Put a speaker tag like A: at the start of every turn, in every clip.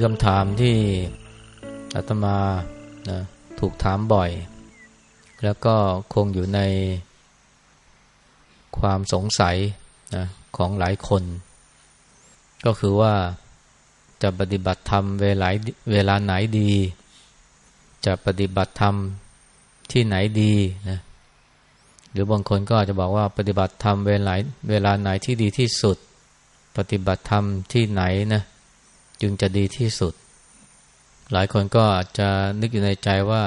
A: ีคำถามที่อาตมานะถูกถามบ่อย แล้วก็คงอยู่ในความสงสัยนะของหลายคน ก็คือว่าจะปฏิบัติธรรมเวลาเวลาไหนดี จะปฏิบัติธรรมที่ไหนดีนะหรือบางคนก็อาจจะบอกว่าปฏิบัติธรรมเวลาเวลาไหนที่ดีที่สุด ปฏิบัติธรรมที่ไหนนะ จึงจะดีที่สุด หลายคนก็อาจจะนึกอยู่ในใจว่า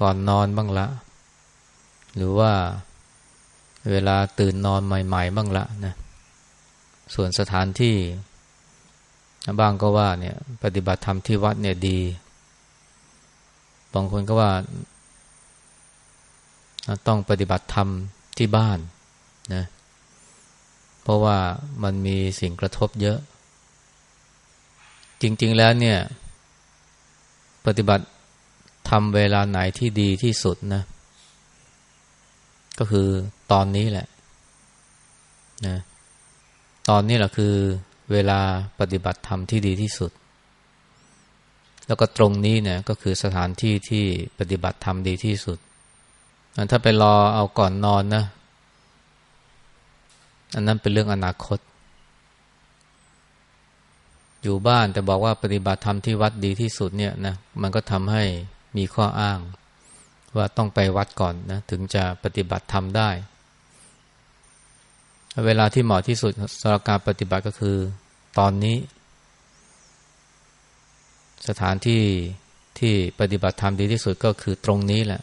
A: ก่อนนอนบ้างละ หรือว่าเวลาตื่นนอนใหม่ ๆ บ้างละนะส่วนสถานที่บ้างก็ว่าเนี่ยปฏิบัติธรรมที่วัดเนี่ยดี บางคนก็ว่า ต้องปฏิบัติธรรมที่บ้านนะเพราะว่ามันมีสิ่งกระทบเยอะ จริง ๆ แล้วเนี่ย ปฏิบัติทำเวลาไหนที่ดีที่สุดนะ ก็คือตอนนี้แหละนะตอนนี้แหละคือเวลาปฏิบัติธรรมที่ดีที่สุด แล้วก็ตรงนี้เนี่ยก็คือสถานที่ที่ปฏิบัติธรรมดีที่สุด ถ้าไปรอเอาก่อนนอนนะ อันนั้นเป็นเรื่องอนาคต อยู่บ้านแต่บอกว่าปฏิบัติธรรมที่วัดดีที่สุดเนี่ยนะมันก็ทำให้มีข้ออ้าง ว่าต้องไปวัดก่อนนะถึงจะปฏิบัติธรรมได้ เวลาที่เหมาะที่สุดสำหรับการปฏิบัติก็คือ ตอนนี้ สถานที่ที่ปฏิบัติธรรมดีที่สุดก็คือตรงนี้แหละ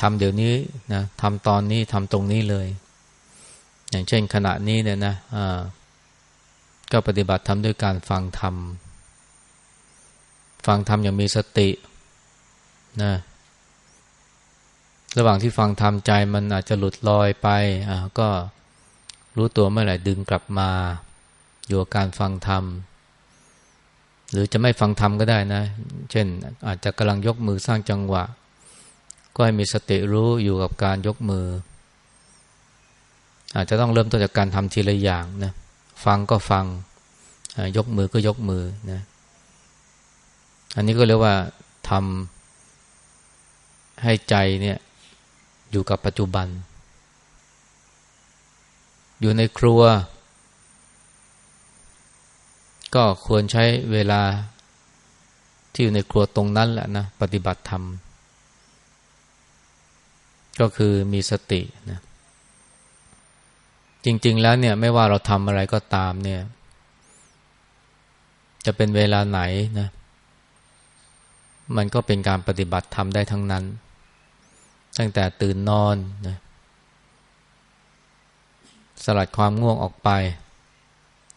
A: ทำเดี๋ยวนี้นะทำตอนนี้ทำตรงนี้เลย อย่างเช่นขณะนี้เนี่ยนะอ่า ก็ปฏิบัติทำด้วยการฟังธรรม ฟังธรรมอย่างมีสตินะระหว่างที่ฟังธรรมใจมันอาจจะหลุดลอยไปอ่าก็รู้ตัวเมื่อไหร่ดึงกลับมา อยู่กับการฟังธรรม หรือจะไม่ฟังธรรมก็ได้นะ เช่น อาจจะกำลังยกมือสร้างจังหวะ ก็ให้มีสติรู้อยู่กับการยกมือ อาจจะต้องเริ่มต้นจากการทำทีละอย่างนะ ฟังก็ฟัง ยกมือก็ยกมือนะอันนี้ก็เรียกว่าทำให้ใจเนี่ยอยู่กับปัจจุบัน อยู่ในครัว ก็ควรใช้เวลาที่อยู่ในครัวตรงนั้นแหละนะ ปฏิบัติธรรม ก็คือมีสตินะ จริง ๆ แล้วเนี่ยไม่ว่าเราทำอะไรก็ตามเนี่ย จะเป็นเวลาไหนนะ มันก็เป็นการปฏิบัติธรรมได้ทั้งนั้น ตั้งแต่ตื่นนอนนะสลัดความง่วงออกไป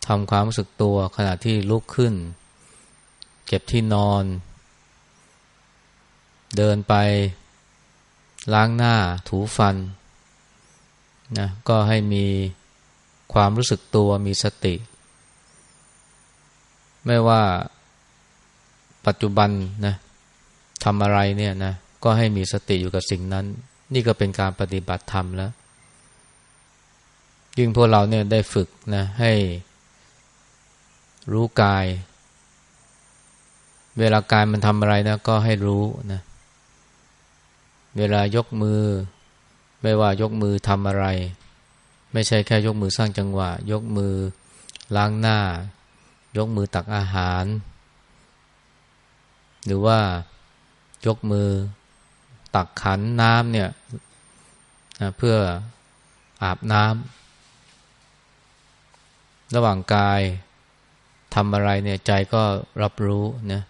A: ทำความรู้สึกตัวขณะที่ลุกขึ้น เก็บที่นอน เดินไป ล้างหน้าถูฟัน นะก็ให้มีความรู้สึกตัวมีสติ ไม่ว่าปัจจุบันนะทำอะไรเนี่ยนะก็ให้มีสติอยู่กับสิ่งนั้น นี่ก็เป็นการปฏิบัติธรรมแล้ว ยิ่งพวกเราเนี่ยได้ฝึกนะให้รู้กาย เวลากายมันทำอะไรนะก็ให้รู้นะเวลายกมือ ไม่ว่ายกมือทำอะไร ไม่ใช่แค่ยกมือสร้างจังหวะ ยกมือล้างหน้า ยกมือตักอาหาร หรือว่ายกมือตักขันน้ำเนี่ยนะเพื่ออาบน้ำระหว่างกายทำอะไรเนี่ยใจก็รับรู้นะ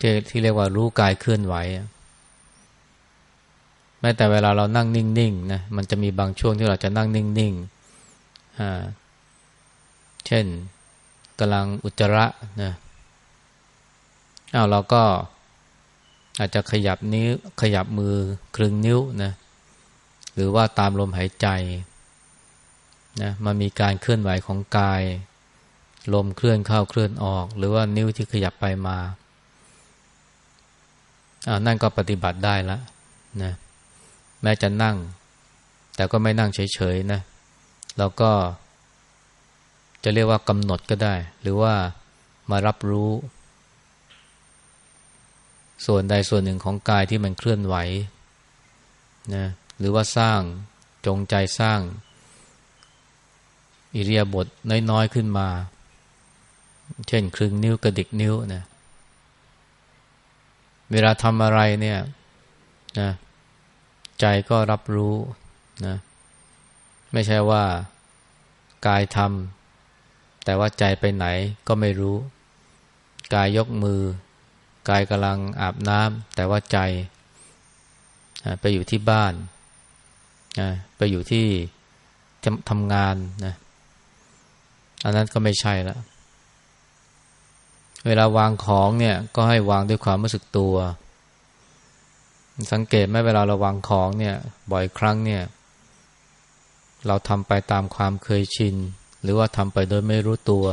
A: ที่ที่เรียกว่ารู้กายเคลื่อนไหว ม้แต่เวลาเรานั่งนิ่งๆนะมันจะมีบางช่วงที่เราจะนั่งนิ่งๆอ่าเช่นกำลังอุจจาระนะอ้าวเราก็อาจจะขยับนิ้วขยับมือครึ่งนิ้วนะหรือว่าตามลมหายใจนะมันมีการเคลื่อนไหวของกาย ลมเคลื่อนเข้าเคลื่อนออก หรือว่านิ้วที่ขยับไปมาอ่านั่นก็ปฏิบัติได้แล้วนะ แม้จะนั่ง แต่ก็ไม่นั่งเฉยๆนะเราก็ จะเรียกว่ากำหนดก็ได้ หรือว่ามารับรู้ ส่วนใดส่วนหนึ่งของกายที่มันเคลื่อนไหวนะหรือว่าสร้างจงใจสร้าง อิเรียบทน้อยๆขึ้นมา เช่นครึ่งนิ้วกระดิกนิ้วนะเวลาทำอะไรเนี่ยนะ ใจก็รับรู้นะไม่ใช่ว่ากายทำแต่ว่าใจไปไหนก็ไม่รู้ กายยกมือ กายกำลังอาบน้ำแต่ว่าใจไปอยู่ที่บ้านไปอยู่ที่ทำงานนะอันนั้นก็ไม่ใช่ล้วเวลาวางของเนี่ยก็ให้วางด้วยความรู้สึกตัว สังเกตไหมเวลาเราวางของเนี่ย บ่อยครั้งเนี่ย เราทำไปตามความเคยชิน หรือว่าทำไปโดยไม่รู้ตัว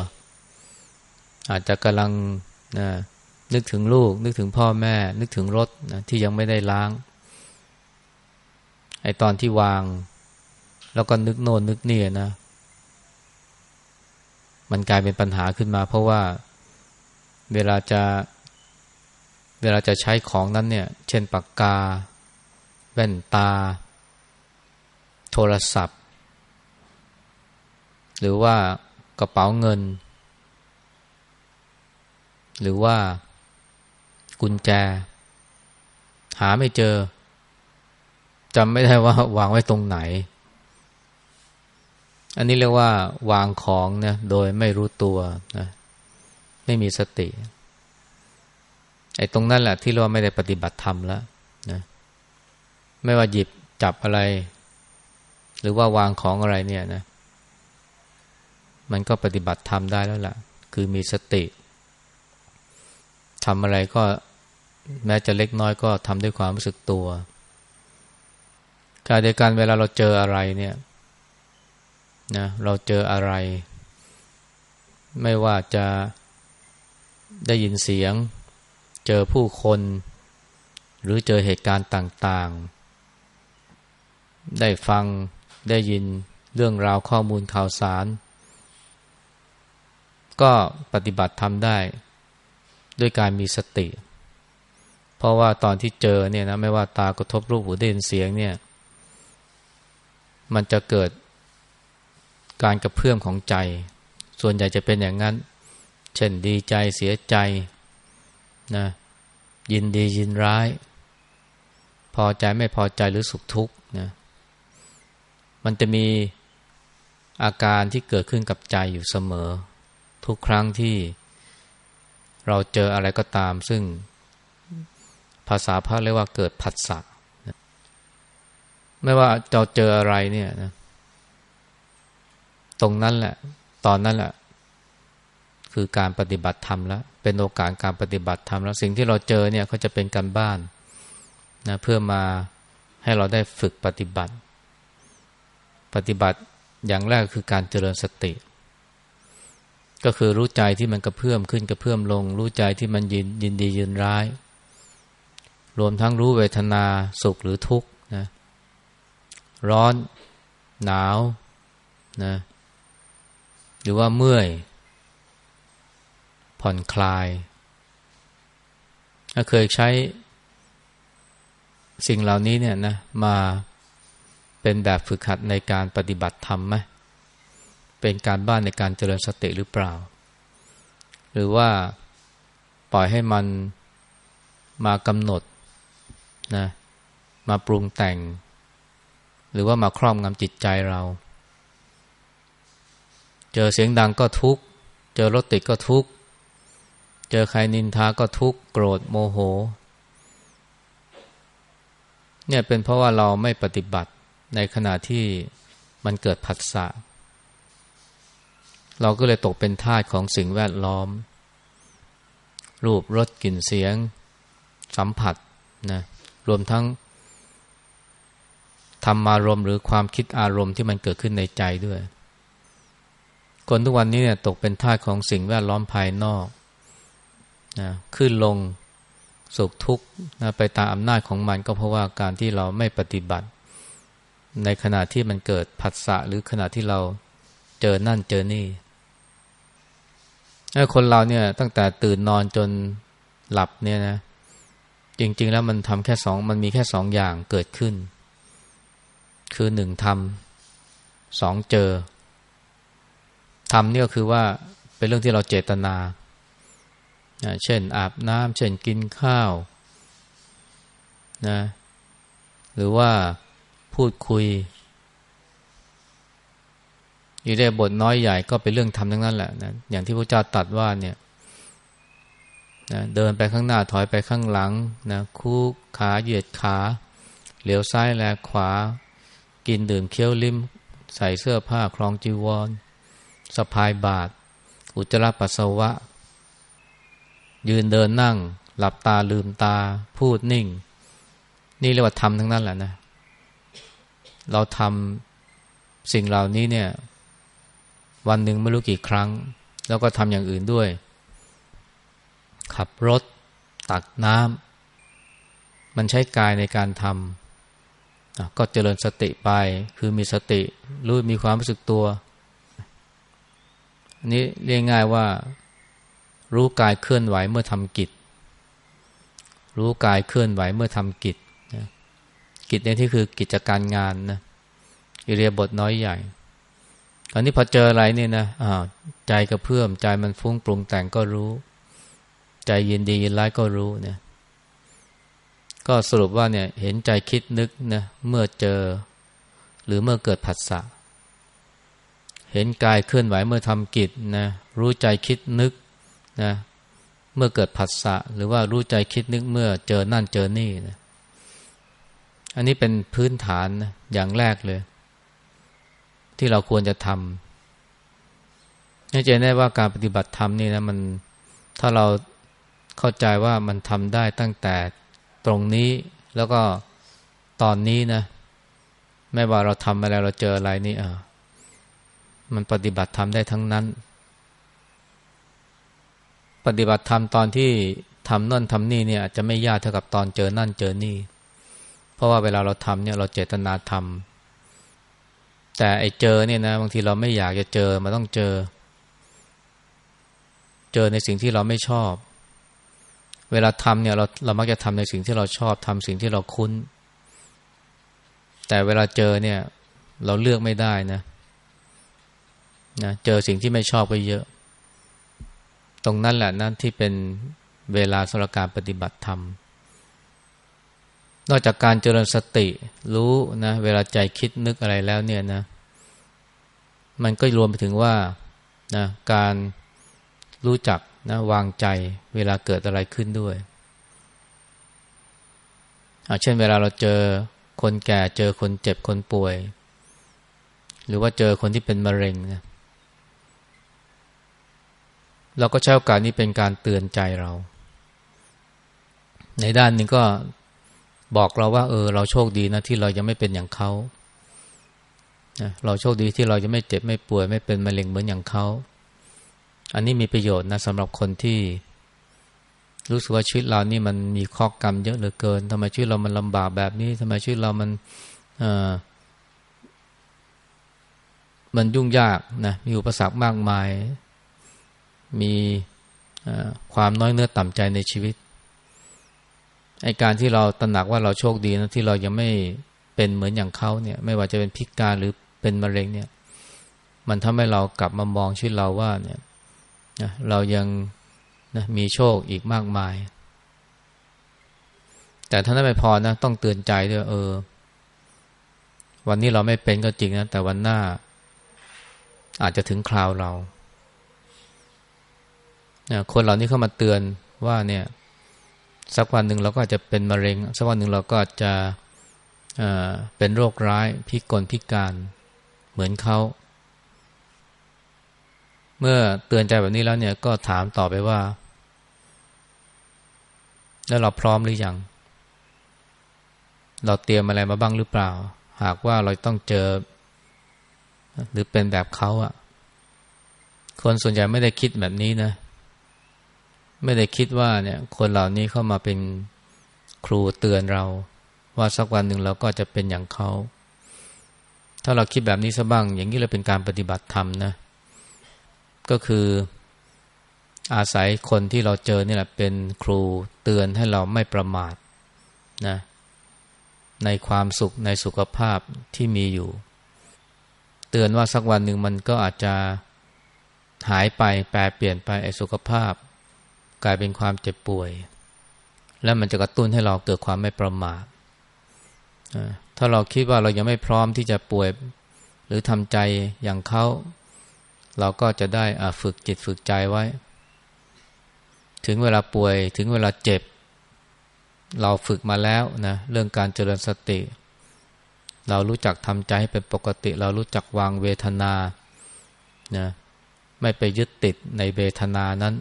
A: อาจจะกำลังนะนึกถึงลูก นึกถึงพ่อแม่ นึกถึงรถนะที่ยังไม่ได้ล้างไอตอนที่วาง แล้วก็นึกโน่นนึกนี่นะ มันกลายเป็นปัญหาขึ้นมา เพราะว่าเวลาจะ เวลาจะใช้ของนั้นเนี่ย เช่นปากกา แว่นตา โทรศัพท์ หรือว่ากระเป๋าเงิน หรือว่ากุญแจ หาไม่เจอจำไม่ได้ว่าวางไว้ตรงไหน อันนี้เรียกว่าวางของเนี่ยโดยไม่รู้ตัวนะไม่มีสติ ไอ้ตรงนั้นแหละที่เราไม่ได้ปฏิบัติธรรมแล้วนะไม่ว่าหยิบจับอะไร หรือว่าวางของอะไรเนี่ยนะ มันก็ปฏิบัติธรรมได้แล้วล่ะ คือมีสติทำอะไรก็แม้จะเล็กน้อยก็ทำด้วยความรู้สึกตัวการเดียวกันเวลาเราเจออะไรเนี่ยนะเราเจออะไร ไม่ว่าจะได้ยินเสียง เจอผู้คน หรือเจอเหตุการณ์ต่างๆ ได้ฟังได้ยินเรื่องราวข้อมูลข่าวสาร ก็ปฏิบัติทำได้ด้วยการมีสติ เพราะว่าตอนที่เจอเนี่ยนะไม่ว่าตากระทบรูปหูได้ยินเสียงเนี่ยมันจะเกิดการกระเพื่อมของใจ ส่วนใหญ่จะเป็นอย่างนั้น เช่นดีใจเสียใจ นะยินดียินร้าย พอใจไม่พอใจหรือสุขทุกข์นะมันจะมีอาการที่เกิดขึ้นกับใจอยู่เสมอ ทุกครั้งที่เราเจออะไรก็ตาม ซึ่งภาษาพระเรียกว่าเกิดผัสสะไม่ว่าเราเจออะไรเนี่ยนะตรงนั้นแหละ ตอนนั้นแหละ คือการปฏิบัติธรรมแล้วเป็นโอกาสการปฏิบัติธรรมแล้วสิ่งที่เราเจอเนี่ยเขาจะเป็นการบ้านนะเพื่อมาให้เราได้ฝึกปฏิบัติ ปฏิบัติอย่างแรกคือการเจริญสติ ก็คือรู้ใจที่มันกระเพื่อมขึ้นกระเพื่อมลง รู้ใจที่มันยินยินดียินร้าย รวมทั้งรู้เวทนาสุขหรือทุกข์นะร้อน หนาวนะหรือว่าเมื่อย ผ่อนคลาย เคยใช้สิ่งเหล่านี้เนี่ยนะมาเป็นแบบฝึกหัดในการปฏิบัติธรรมไหมเป็นการบ้านในการเจริญสติหรือเปล่า หรือว่าปล่อยให้มันมากำหนดนะมาปรุงแต่ง หรือว่ามาครอบงำจิตใจเรา เจอเสียงดังก็ทุกข์ เจอรถติดก็ทุกข์ เจอใครนินทาก็ทุกข์โกรธโมโห เนี่ยเป็นเพราะว่าเราไม่ปฏิบัติในขณะที่มันเกิดผัสสะเราก็เลยตกเป็นทาสของสิ่งแวดล้อม รูปรสกลิ่นเสียง สัมผัสนะรวมทั้งธรรมารมณ์หรือความคิดอารมณ์ที่มันเกิดขึ้นในใจด้วย คนทุกวันนี้เนี่ยตกเป็นทาสของสิ่งแวดล้อมภายนอก นะขึ้นลงสุขทุกข์นะไปตามอำนาจของมันก็เพราะว่าการที่เราไม่ปฏิบัติ ในขณะที่มันเกิดผัสสะหรือขณะที่เราเจอนั่นเจอนี่คนเราเนี่ยตั้งแต่ตื่นนอนจนหลับเนี่ยนะ จริง ๆ แล้วมันทำแค่สองมันมีแค่สองอย่างเกิดขึ้น คือหนึ่งทำสองเจอทำเนี่ยคือว่าเป็นเรื่องที่เราเจตนา เช่นอาบน้ำเช่นกินข้าวนะหรือว่าพูดคุยอยู่ในบทน้อยใหญ่ก็เป็นเรื่องทำทั้งนั้นแหละนะอย่างที่พระเจ้าตัดว่าเนี่ยนะเดินไปข้างหน้าถอยไปข้างหลังนะคู่ขาเหยียดขาเหลียวซ้ายแลขวา กินดื่มเคี้ยวลิ้ม ใส่เสื้อผ้าคลองจีวรสะพายบาท อุจจาระปัสสาวะ ยืนเดินนั่ง หลับตาลืมตา พูดนิ่ง นี่เรียกว่าทำทั้งนั้นแหละนะ เราทำสิ่งเหล่านี้เนี่ย วันหนึ่งไม่รู้กี่ครั้ง แล้วก็ทำอย่างอื่นด้วย ขับรถ ตักน้ำมันใช้กายในการทำก็เจริญสติไป คือมีสติ รู้มีความรู้สึกตัวอันนี้เรียกง่ายว่า รู้กายเคลื่อนไหวเมื่อทำกิจ รู้กายเคลื่อนไหวเมื่อทำกิจกิจในที่คือกิจการงานนะอิเรียบทน้อยใหญ่ตอนนี้พอเจออะไรเนี่นะอ่าใจกระเพื่อมใจมันฟุ้งปรุงแต่งก็รู้ ใจยินดียินร้ายก็รู้เนี่ย ก็สรุปว่าเนี่ย เห็นใจคิดนึกนะเมื่อเจอ หรือเมื่อเกิดผัสสะเห็นกายเคลื่อนไหวเมื่อทำกิจนะรู้ใจคิดนึก นะเมื่อเกิดผัสสะหรือว่ารู้ใจคิดนึกเมื่อเจอนั่นเจอนี่นะอันนี้เป็นพื้นฐานนะอย่างแรกเลย ที่เราควรจะทำให้เจนได้ว่าการปฏิบัติธรรมนี่นะมันถ้าเราเข้าใจว่ามันทำได้ตั้งแต่ตรงนี้แล้วก็ตอนนี้นะไม่ว่าเราทำอะไรเราเจออะไรนี่อ่ามันปฏิบัติธรรมได้ทั้งนั้น ปฏิบัติธรรมตอนที่ทำนั่นทำนี่เนี่ยอาจจะไม่ยากเท่ากับตอนเจอนั่นเจอนี่ เพราะว่าเวลาเราทำเนี่ยเราเจตนาทำแต่ไอ้เจอเนี่ยนะบางทีเราไม่อยากจะเจอมันต้องเจอ เจอในสิ่งที่เราไม่ชอบ เวลาทำเนี่ยเราเรามักจะทำในสิ่งที่เราชอบทำสิ่งที่เราคุ้น แต่เวลาเจอเนี่ย เราเลือกไม่ได้นะนะเจอสิ่งที่ไม่ชอบก็เยอะ ตรงนั้นแหละนั่นที่เป็นเวลาสำหรับการปฏิบัติธรรม นอกจากการเจริญสติรู้นะเวลาใจคิดนึกอะไรแล้วเนี่ยนะ มันก็รวมไปถึงว่านะการรู้จักนะวางใจเวลาเกิดอะไรขึ้นด้วยเช่นเวลาเราเจอคนแก่เจอคนเจ็บคนป่วย หรือว่าเจอคนที่เป็นมะเร็งนะ เราก็ใช้โอกาสนี้เป็นการเตือนใจเรา ในด้านนึงก็บอกเราว่า เออ เราโชคดีนะที่เรายังไม่เป็นอย่างเขาเราโชคดีที่เราจะไม่เจ็บไม่ป่วย ไม่เป็นมะเร็งเหมือนอย่างเขา อันนี้มีประโยชน์นะสำหรับคนที่ รู้สึกว่าชีวิตเรานี่มันมีข้อกรรมเยอะเหลือเกินทำไมชีวิตเรามันลำบากแบบนี้ทำไมชีวิตเรามันมันยุ่งยากนะมีอุปสรรคมากมาย มีความน้อยเนื้อต่ำใจในชีวิตไอการที่เราตระหนักว่าเราโชคดีนะที่เรายังไม่เป็นเหมือนอย่างเขาเนี่ย ไม่ว่าจะเป็นพิการหรือเป็นมะเร็งเนี่ย มันทำให้เรากลับมามองชีวิตเราว่าเนี่ยนะเรายังนะมีโชคอีกมากมาย แต่ถ้านั้นไม่พอนะต้องเตือนใจด้วยเออ วันนี้เราไม่เป็นก็จริงนะแต่วันหน้า อาจจะถึงคราวเรา คนเหล่านี้เข้ามาเตือนว่าเนี่ยสักวันหนึ่งเราก็อาจจะเป็นมะเร็ง สักวันหนึ่งเราก็จะเป็นโรคร้ายพิกลพิการเหมือนเขา เมื่อเตือนใจแบบนี้แล้วเนี่ยก็ถามต่อไปว่า แล้วเราพร้อมหรือยัง เราเตรียมอะไรมาบ้างหรือเปล่า หากว่าเราต้องเจอ หรือเป็นแบบเขาอะคนส่วนใหญ่ไม่ได้คิดแบบนี้นะ ไม่ได้คิดว่าเนี่ยคนเหล่านี้เข้ามาเป็นครูเตือนเรา ว่าสักวันหนึ่งเราก็จะเป็นอย่างเขา ถ้าเราคิดแบบนี้ซะบ้าง อย่างนี้เราเป็นการปฏิบัติธรรมนะ ก็คืออาศัยคนที่เราเจอนี่แหละเป็นครูเตือนให้เราไม่ประมาทนะในความสุขในสุขภาพที่มีอยู่ เตือนว่าสักวันหนึ่งมันก็อาจจะหายไปแปรเปลี่ยนไปไอ้สุขภาพ กลายเป็นความเจ็บป่วย แล้วมันจะกระตุ้นให้เราเกิดความไม่ประมาทถ้าเราคิดว่าเรายังไม่พร้อมที่จะป่วย หรือทำใจอย่างเขาเราก็จะได้ฝึกจิตฝึกใจไว้ ถึงเวลาป่วยถึงเวลาเจ็บ เราฝึกมาแล้วนะเรื่องการเจริญสติ เรารู้จักทำใจให้เป็นปกติ เรารู้จักวางเวทนานะไม่ไปยึดติดในเวทนานั้น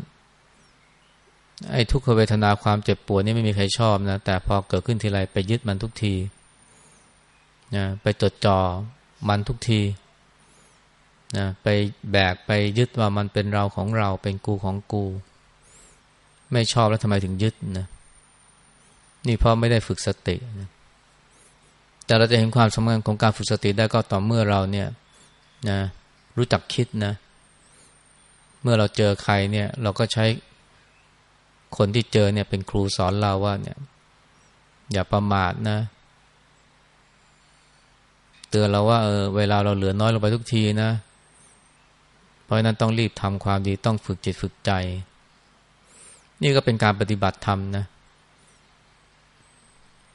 A: ไอ้ทุกขเวทนาความเจ็บปวดนี่ไม่มีใครชอบนะ แต่พอเกิดขึ้นทีไรไปยึดมันทุกทีนะไปจดจ่อมันทุกทีนะไปแบกไปยึดว่ามันเป็นเราของเราเป็นกูของกู ไม่ชอบแล้วทำไมถึงยึดนะนี่เพราะไม่ได้ฝึกสตินะแต่เราจะเห็นความสำคัญของการฝึกสติได้ก็ต่อเมื่อเราเนี่ยนะรู้จักคิดนะ เมื่อเราเจอใครเนี่ย เราก็ใช้ คนที่เจอเนี่ยเป็นครูสอนเราว่าเนี่ย อย่าประมาทนะ เตือนเราว่าเออเวลาเราเหลือน้อยลงไปทุกทีนะ เพราะนั้นต้องรีบทำความดีต้องฝึกจิตฝึกใจ นี่ก็เป็นการปฏิบัติธรรมนะ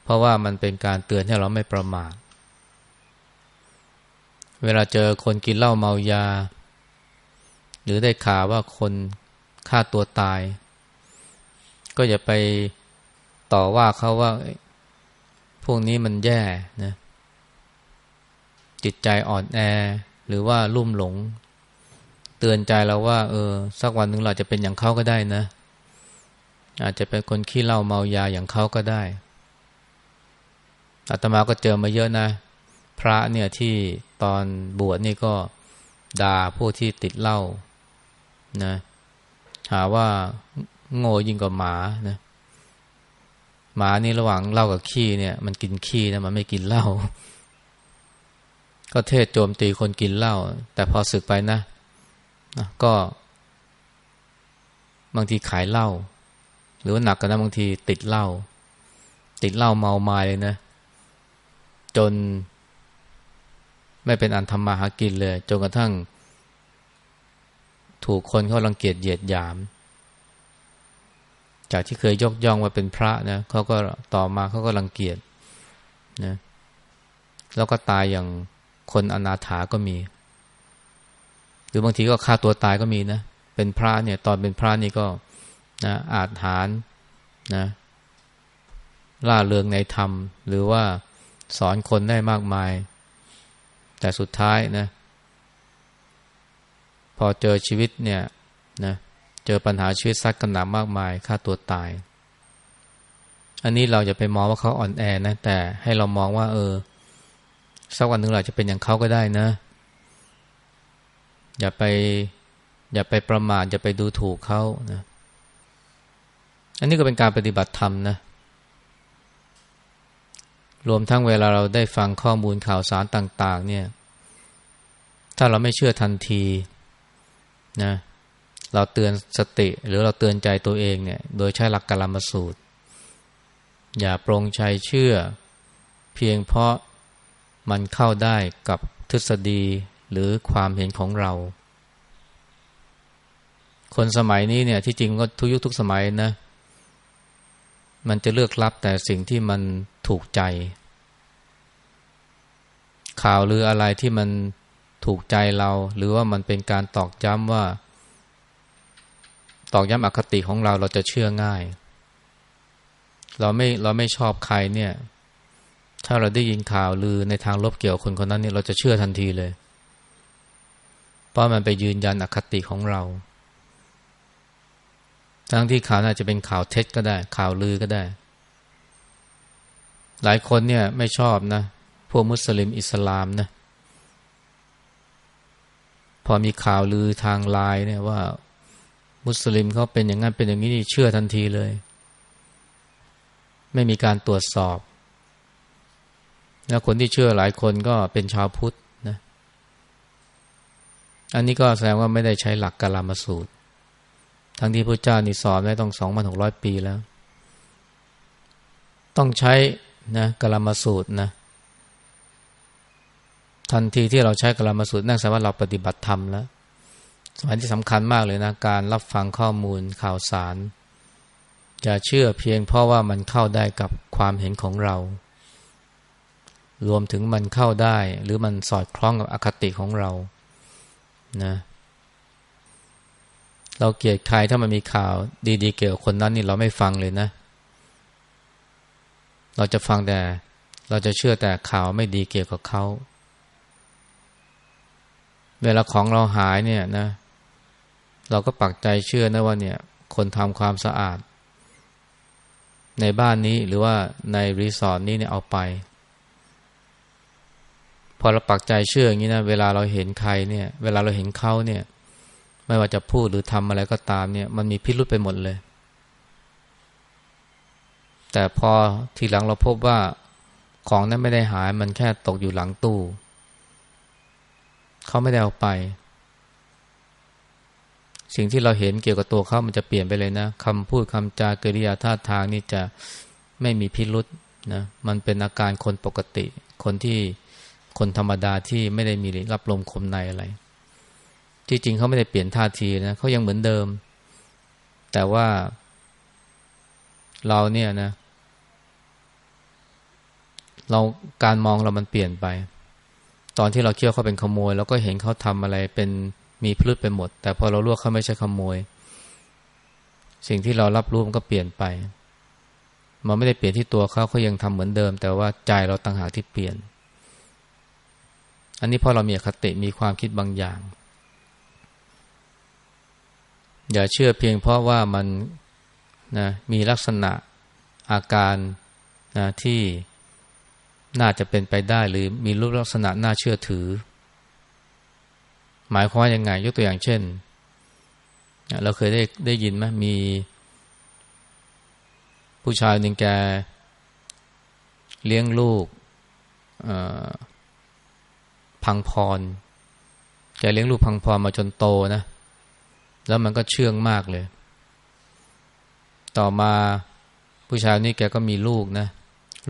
A: เพราะว่ามันเป็นการเตือนให้เราไม่ประมาทเวลาเจอคนกินเหล้าเมายา หรือได้ข่าวว่าคนฆ่าตัวตาย ก็อย่าไปต่อว่าเขาว่า พวกนี้มันแย่นะจิตใจอ่อนแอ หรือว่าลุ่มหลง เตือนใจเราว่า เออ สักวันหนึ่งเราจะเป็นอย่างเขาก็ได้นะ อาจจะเป็นคนขี้เหล้าเมายาอย่างเขาก็ได้อาตมาก็เจอมาเยอะนะ พระเนี่ยที่ตอนบวชนี่ก็ด่าพวกที่ติดเหล้านะหาว่า โง่ยิ่งกว่าหมานะหมานี่ระหว่างเหล้ากับขี้เนี่ย มันกินขี้นะมันไม่กินเหล้าก็เทศโจมตีคนกินเหล้าแต่พอศึกไปนะนะก็ บางทีขายเหล้าหรือว่าหนักกันนะบางทีติดเหล้าติดเหล้าเมาไมาเลยนะ จน ไม่เป็นอันทำมาหากินเลย จนกระทั่ง ถูกคนเขารังเกียจเหยียดหยาม จากที่เคยยกย่องว่าเป็นพระนะเขาก็ต่อมาเขาก็รังเกียจนะแล้วก็ตายอย่างคนอนาถาก็มี หรือบางทีก็ฆ่าตัวตายก็มีนะเป็นพระเนี่ยตอนเป็นพระนี่ก็นะอาจหารนะล่าเริงในธรรม หรือว่าสอนคนได้มากมาย แต่สุดท้ายนะ พอเจอชีวิตเนี่ยนะเจอปัญหาชีวิตซัดกันหนามากมายฆ่าตัวตาย อันนี้เราจะไปมองว่าเขาอ่อนแอนะ แต่ให้เรามองว่า เออสักวันหนึ่งเราจะเป็นอย่างเขาก็ได้นะ อย่าไป อย่าไปประมาทอย่าไปดูถูกเขานะอันนี้ก็เป็นการปฏิบัติธรรมนะ รวมทั้งเวลาเราได้ฟังข้อมูลข่าวสารต่าง ๆ เนี่ย ถ้าเราไม่เชื่อทันทีนะ เราเตือนสติ หรือเราเตือนใจตัวเองเนี่ย โดยใช้หลักกรรมสูตร อย่าปรงใจเชื่อ เพียงเพราะมันเข้าได้กับทฤษฎีหรือความเห็นของเรา คนสมัยนี้เนี่ยที่จริงก็ทุกยุคทุกสมัยนะ มันจะเลือกรับแต่สิ่งที่มันถูกใจ ข่าวหรืออะไรที่มันถูกใจเรา หรือว่ามันเป็นการตอกย้ำว่า ตอกย้ำอคติของเราเราจะเชื่อง่าย เราไม่เราไม่ชอบใครเนี่ย ถ้าเราได้ยินข่าวลือในทางลบเกี่ยวคนคนนั้นเนี่ยเราจะเชื่อทันทีเลย เพราะมันไปยืนยันอคติของเรา ทั้งที่ข่าวน่าจะเป็นข่าวเท็จก็ได้ ข่าวลือก็ได้ หลายคนเนี่ยไม่ชอบนะ พวกมุสลิมอิสลามนะ พอมีข่าวลือทางไลน์เนี่ยว่า มุสลิมเขาเป็นอย่างนั้นเป็นอย่างนี้นี่เชื่อทันทีเลย ไม่มีการตรวจสอบ แล้วคนที่เชื่อหลายคนก็เป็นชาวพุทธนะ อันนี้ก็แสดงว่าไม่ได้ใช้หลักกาลามาสูตร ทั้งที่พระเจ้านี่สอนไว้ต้องสองพันหกร้อยปีแล้ว ต้องใช้นะกาลามาสูตรนะทันทีที่เราใช้กาลามาสูตรนั่นแสดงว่าเราปฏิบัติธรรมแล้ว สมัยที่สำคัญมากเลยนะการรับฟังข้อมูลข่าวสาร อย่าเชื่อเพียงเพราะว่ามันเข้าได้กับความเห็นของเรา รวมถึงมันเข้าได้ หรือมันสอดคล้องกับอคติของเรานะเราเกลียดใครถ้ามันมีข่าวดีๆ เกี่ยวกับคนนั้นนี่เราไม่ฟังเลยนะ เราจะฟังแต่ เราจะเชื่อแต่ข่าวไม่ดีเกี่ยวกับเขาเวลาของเราหายเนี่ยนะ เราก็ปักใจเชื่อนะว่าเนี่ย คนทำความสะอาด ในบ้านนี้หรือว่าในรีสอร์ทนี้เนี่ยเอาไป พอเราปักใจเชื่ออย่างนี้นะเวลาเราเห็นใครเนี่ย เวลาเราเห็นเขาเนี่ย ไม่ว่าจะพูดหรือทำอะไรก็ตามเนี่ย มันมีพิรุษไปหมดเลย แต่พอทีหลังเราพบว่าของนั้นไม่ได้หายมันแค่ตกอยู่หลังตู้เขาไม่ได้เอาไป สิ่งที่เราเห็นเกี่ยวกับตัวเขามันจะเปลี่ยนไปเลยนะคำพูดคำจากริยาท่าทางนี่จะไม่มีพิรุษนะมันเป็นอาการคนปกติ คนที่คนธรรมดาที่ไม่ได้มีรับลมคมในอะไร ที่จริงเขาไม่ได้เปลี่ยนท่าทีนะเขายังเหมือนเดิม แต่ว่าเราเนี่ยนะ เราการมองเรามันเปลี่ยนไป ตอนที่เราเคี่ยวเขาเป็นขโมยเราก็เห็นเขาทำอะไรเป็น มีพลุไปหมด แต่พอเราลวกเขาไม่ใช่ขโมย สิ่งที่เรารับรู้มันก็เปลี่ยนไป มันไม่ได้เปลี่ยนที่ตัวเขาเขายังทำเหมือนเดิม แต่ว่าใจเราต่างหากที่เปลี่ยน อันนี้พอเรามีอคติมีความคิดบางอย่าง อย่าเชื่อเพียงเพราะว่ามันนะมีลักษณะอาการนะที่น่าจะเป็นไปได้หรือมีรูปลักษณะน่าเชื่อถือ หมายความว่ายังไง ยกตัวอย่างเช่น เราเคยได้ได้ยินไหมมี ผู้ชายหนึ่งแก เลี้ยงลูกพังพร แกเลี้ยงลูกพังพรมาจนโตนะ แล้วมันก็เชื่องมากเลย ต่อมาผู้ชายนี่แกก็มีลูกนะ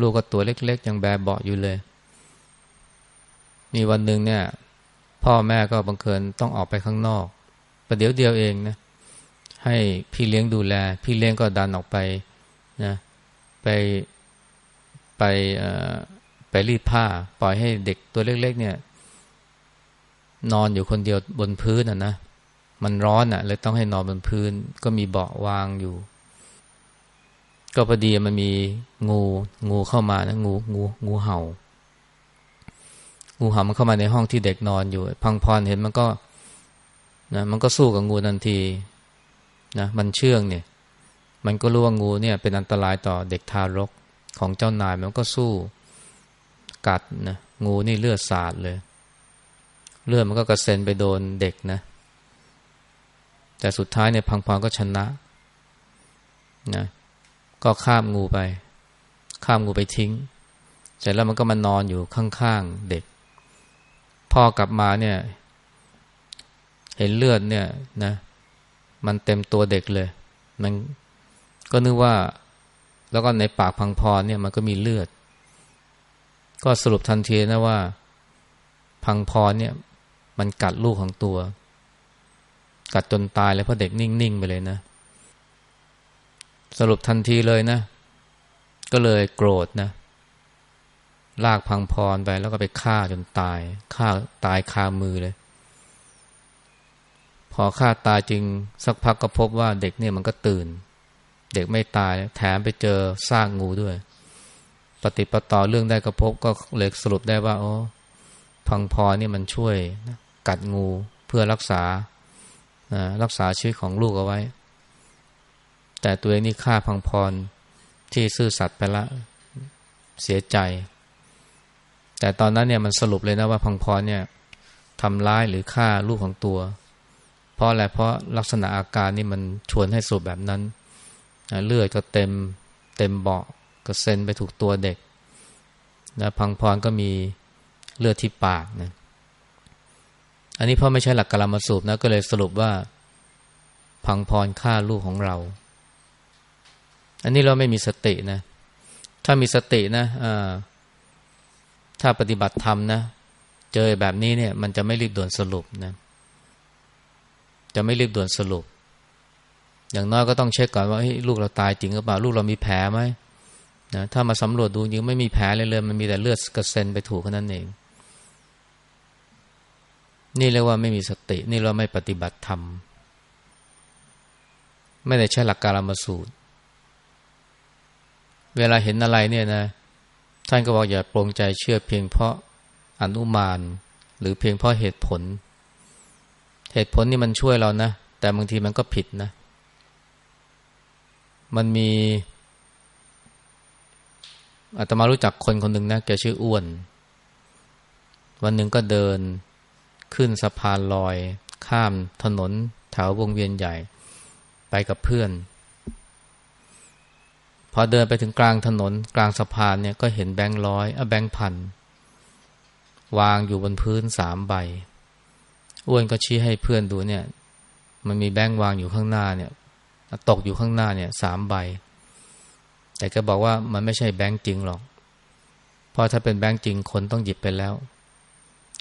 A: ลูกก็ตัวเล็ก ๆ ยังแบเบาอยู่เลย มีวันหนึ่งเนี่ย พ่อแม่ก็บังเคิญต้องออกไปข้างนอกประเดี๋ยวเดียวเองนะให้พี่เลี้ยงดูแล พี่เลี้ยงก็ดันออกไปนะไปไปไปรีดผ้า ปล่อยให้เด็กตัวเล็ก ๆ เนี่ย นอนอยู่คนเดียวบนพื้นอะนะมันร้อนอะเลยต้องให้นอนบนพื้น ก็มีเบาะวางอยู่ ก็พอดีมันมีงูงูเข้ามานะงูงูงูเห่า งูเห่ามันเข้ามาในห้องที่เด็กนอนอยู่ พังพรเห็นมันก็นะมันก็สู้กับงูทันทีนะมันเชื่องเนี่ย มันก็รู้ว่างูเนี่ย เป็นอันตรายต่อเด็กทารกของเจ้านายมันก็สู้กัดนะงูนี่เลือดสาดเลย เลือดมันก็กระเซ็นไปโดนเด็กนะ แต่สุดท้ายเนี่ยพังพรก็ชนะนะก็ข้ามงูไป ข้ามงูไปทิ้ง เสร็จแล้วมันก็มานอนอยู่ข้างๆเด็ก พ่อกลับมาเนี่ย เห็นเลือดเนี่ยนะ มันเต็มตัวเด็กเลย มันก็นึกว่า แล้วก็ในปากพังพรเนี่ยมันก็มีเลือด ก็สรุปทันทีนะว่า พังพรเนี่ย มันกัดลูกของตัว กัดจนตายเลยเพราะเด็กนิ่ง ๆ ไปเลยนะ สรุปทันทีเลยนะ ก็เลยโกรธนะ ลากพังพรไปแล้วก็ไปฆ่าจนตายฆ่าตายคามือเลย พอฆ่าตายจริงสักพักก็พบว่าเด็กเนี่ยมันก็ตื่น เด็กไม่ตายแถมไปเจอซากงูด้วย ปฏิปต่อเรื่องได้ก็พบก็เลยสรุปได้ว่าอ๋อพังพรนี่มันช่วยกัดงูเพื่อรักษารักษาชีวิตของลูกเอาไว้ แต่ตัวเองนี่ฆ่าพังพรที่ซื่อสัตย์ไปละเสียใจ แต่ตอนนั้นเนี่ยมันสรุปเลยนะว่าพังพรเนี่ยทำร้ายหรือฆ่าลูกของตัว เพราะอะไรเพราะลักษณะอาการนี่มันชวนให้สรุปแบบนั้น เลือดก็เต็มเต็มเบาะก็เซ็นไปถูกตัวเด็กแล้วพังพรก็มีเลือดที่ปากนะอันนี้เพราะไม่ใช่หลักกรรมสูบนะก็เลยสรุปว่า พังพรฆ่าลูกของเรา อันนี้เราไม่มีสตินะ ถ้ามีสตินะอ่า ถ้าปฏิบัติธรรมนะ เจอแบบนี้เนี่ย มันจะไม่รีบด่วนสรุปนะ จะไม่รีบด่วนสรุป อย่างน้อยก็ต้องเช็คก่อนว่าลูกเราตายจริงหรือเปล่าลูกเรามีแผลไหมนะถ้ามาสำรวจดูยังไม่มีแผลเลยเลยมันมีแต่เลือดกระเซ็นไปถูกแค่นั้นเอง นี่เรียกว่าไม่มีสติ นี่เราไม่ปฏิบัติธรรมไม่ได้ใช้หลักการมาสูตร เวลาเห็นอะไรเนี่ยนะ ท่านก็บอกอย่าปรงใจเชื่อเพียงเพราะอนุมาน หรือเพียงเพราะเหตุผล เหตุผลนี่มันช่วยเรานะ แต่บางทีมันก็ผิดนะ มันมีอาตมารู้จักคนคนหนึ่งนะแกชื่ออ้วน วันหนึ่งก็เดินขึ้นสะพานลอย ข้ามถนนแถววงเวียนใหญ่ ไปกับเพื่อน อเดินไปถึงกลางถนนกลางสะพานเนี่ยก็เห็นแบงค์ร้อยอะแบงค์พันวางอยู่บนพื้นสามใบ อ้วนก็ชี้ให้เพื่อนดูเนี่ย มันมีแบงค์วางอยู่ข้างหน้าเนี่ย ตกอยู่ข้างหน้าเนี่ยสามใบ แต่ก็บอกว่ามันไม่ใช่แบงก์จริงหรอก เพราะถ้าเป็นแบงก์จริงคนต้องหยิบไปแล้ว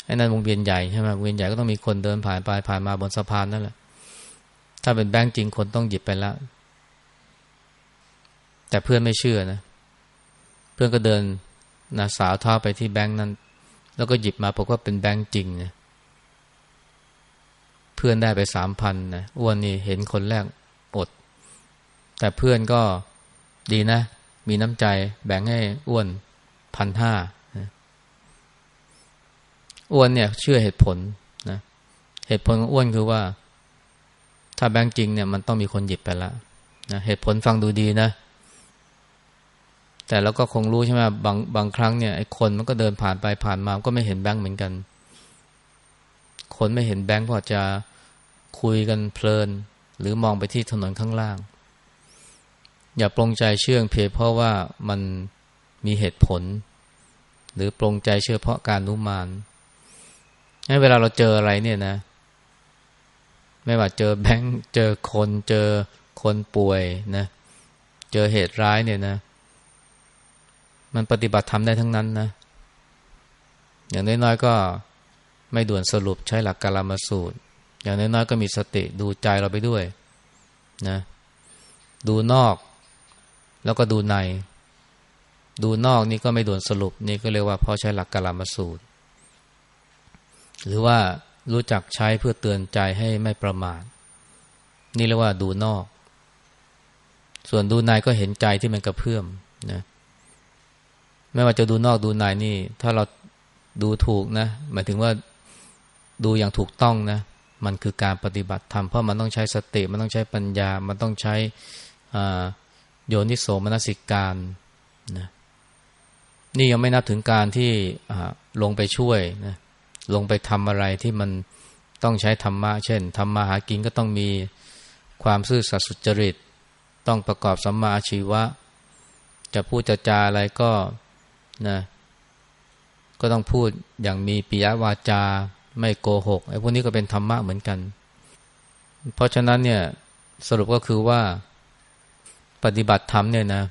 A: ไอ้นั่นวงเวียนใหญ่ใช่ไหมวงเวียนใหญ่ก็ต้องมีคนเดินผ่านไปผ่านมาบนสะพานนั่นแหละ ถ้าเป็นแบงก์จริงคนต้องหยิบไปแล้ว แต่เพื่อนไม่เชื่อนะ เพื่อนก็เดินนะสาวท้าไปที่แบงก์นั้น แล้วก็หยิบมาบอกว่าเป็นแบงก์จริงนะเพื่อนได้ไปสามพันนะอ้วนนี่เห็นคนแรกอด แต่เพื่อนก็ดีนะ มีน้ำใจแบ่งให้อ้วนพันห้าอ้วนเนี่ยเชื่อเหตุผลนะเหตุผลของอ้วนคือว่า ถ้าแบงค์จริงเนี่ยมันต้องมีคนหยิบไปแล้วนะเหตุผลฟังดูดีนะ แต่เราก็คงรู้ใช่ไหมบางบางครั้งเนี่ยไอ้คนมันก็เดินผ่านไปผ่านมาก็ไม่เห็นแบงค์เหมือนกัน คนไม่เห็นแบงค์เพราะจะคุยกันเพลิน หรือมองไปที่ถนนข้างล่าง อย่าปรงใจเชื่องเพียเพราะว่ามันมีเหตุผล หรือปรงใจเชื่อเพราะการนุมานให้เวลาเราเจออะไรเนี่ยนะ ไม่ว่าเจอแบงค์เจอคนเจอคนป่วยนะ เจอเหตุร้ายเนี่ยนะ มันปฏิบัติทำได้ทั้งนั้นนะ อย่างน้อยๆก็ไม่ด่วนสรุปใช้หลักการมาสูตร อย่างน้อยๆก็มีสติดูใจเราไปด้วยนะดูนอกแล้วก็ดูใน ดูนอกนี่ก็ไม่ด่วนสรุปนี่ก็เรียกว่าพราะใช้หลักกลามาสูตร หรือว่ารู้จักใช้เพื่อเตือนใจให้ไม่ประมาทนี่เรียกว่าดูนอก ส่วนดูในก็เห็นใจที่มันกระเพื่อมนะ ไม่ว่าจะดูนอกดูในนี่ ถ้าเราดูถูกนะหมายถึงว่าดูอย่างถูกต้องนะมันคือการปฏิบัติธรรมเพราะมันต้องใช้สติมันต้องใช้ปัญญา มันต้องใช้อ่าโยนิโสมนสิการนะนี่ยังไม่นับถึงการที่ลงไปช่วยนะลงไปทำอะไรที่มันต้องใช้ธรรมะ เช่นทำมาหากินก็ต้องมีความซื่อสัตย์สุจริต ต้องประกอบสัมมาอาชีวะ จะพูดจะจาอะไรก็ นะก็ต้องพูดอย่างมีปิยวาจาไม่โกหกไอ้พวกนี้ก็เป็นธรรมะเหมือนกัน เพราะฉะนั้นเนี่ยสรุปก็คือว่าปฏิบัติธรรมเนี่ยนะ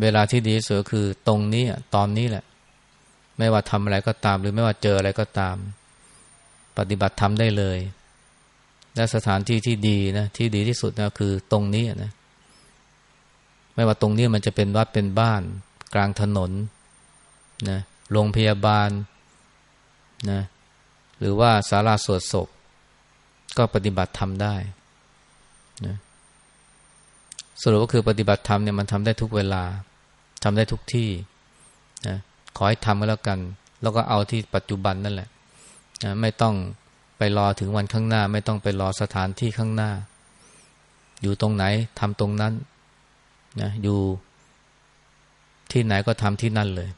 A: เวลาที่ดีสุดคือตรงนี้ตอนนี้แหละ ไม่ว่าทำอะไรก็ตาม หรือไม่ว่าเจออะไรก็ตาม ปฏิบัติธรรมได้เลย และสถานที่ที่ดีนะที่ดีที่สุดนะคือตรงนี้นะไม่ว่าตรงนี้มันจะเป็นวัดเป็นบ้าน กลางถนนนะโรงพยาบาลนะหรือว่าศาลาสวดศพ ก็ปฏิบัติธรรมได้นะสรุปก็คือปฏิบัติธรรมเนี่ยมันทำได้ทุกเวลาทำได้ทุกที่นะขอให้ทำก็แล้วกัน แล้วก็เอาที่ปัจจุบันนั่นแหละนะไม่ต้องไปรอถึงวันข้างหน้า ไม่ต้องไปรอสถานที่ข้างหน้า อยู่ตรงไหนทำตรงนั้นนะอยู่ ที่ไหนก็ทำที่นั่นเลย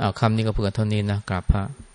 A: เอาคำนี้ก็เพื่อเท่านี้นะกราบพระ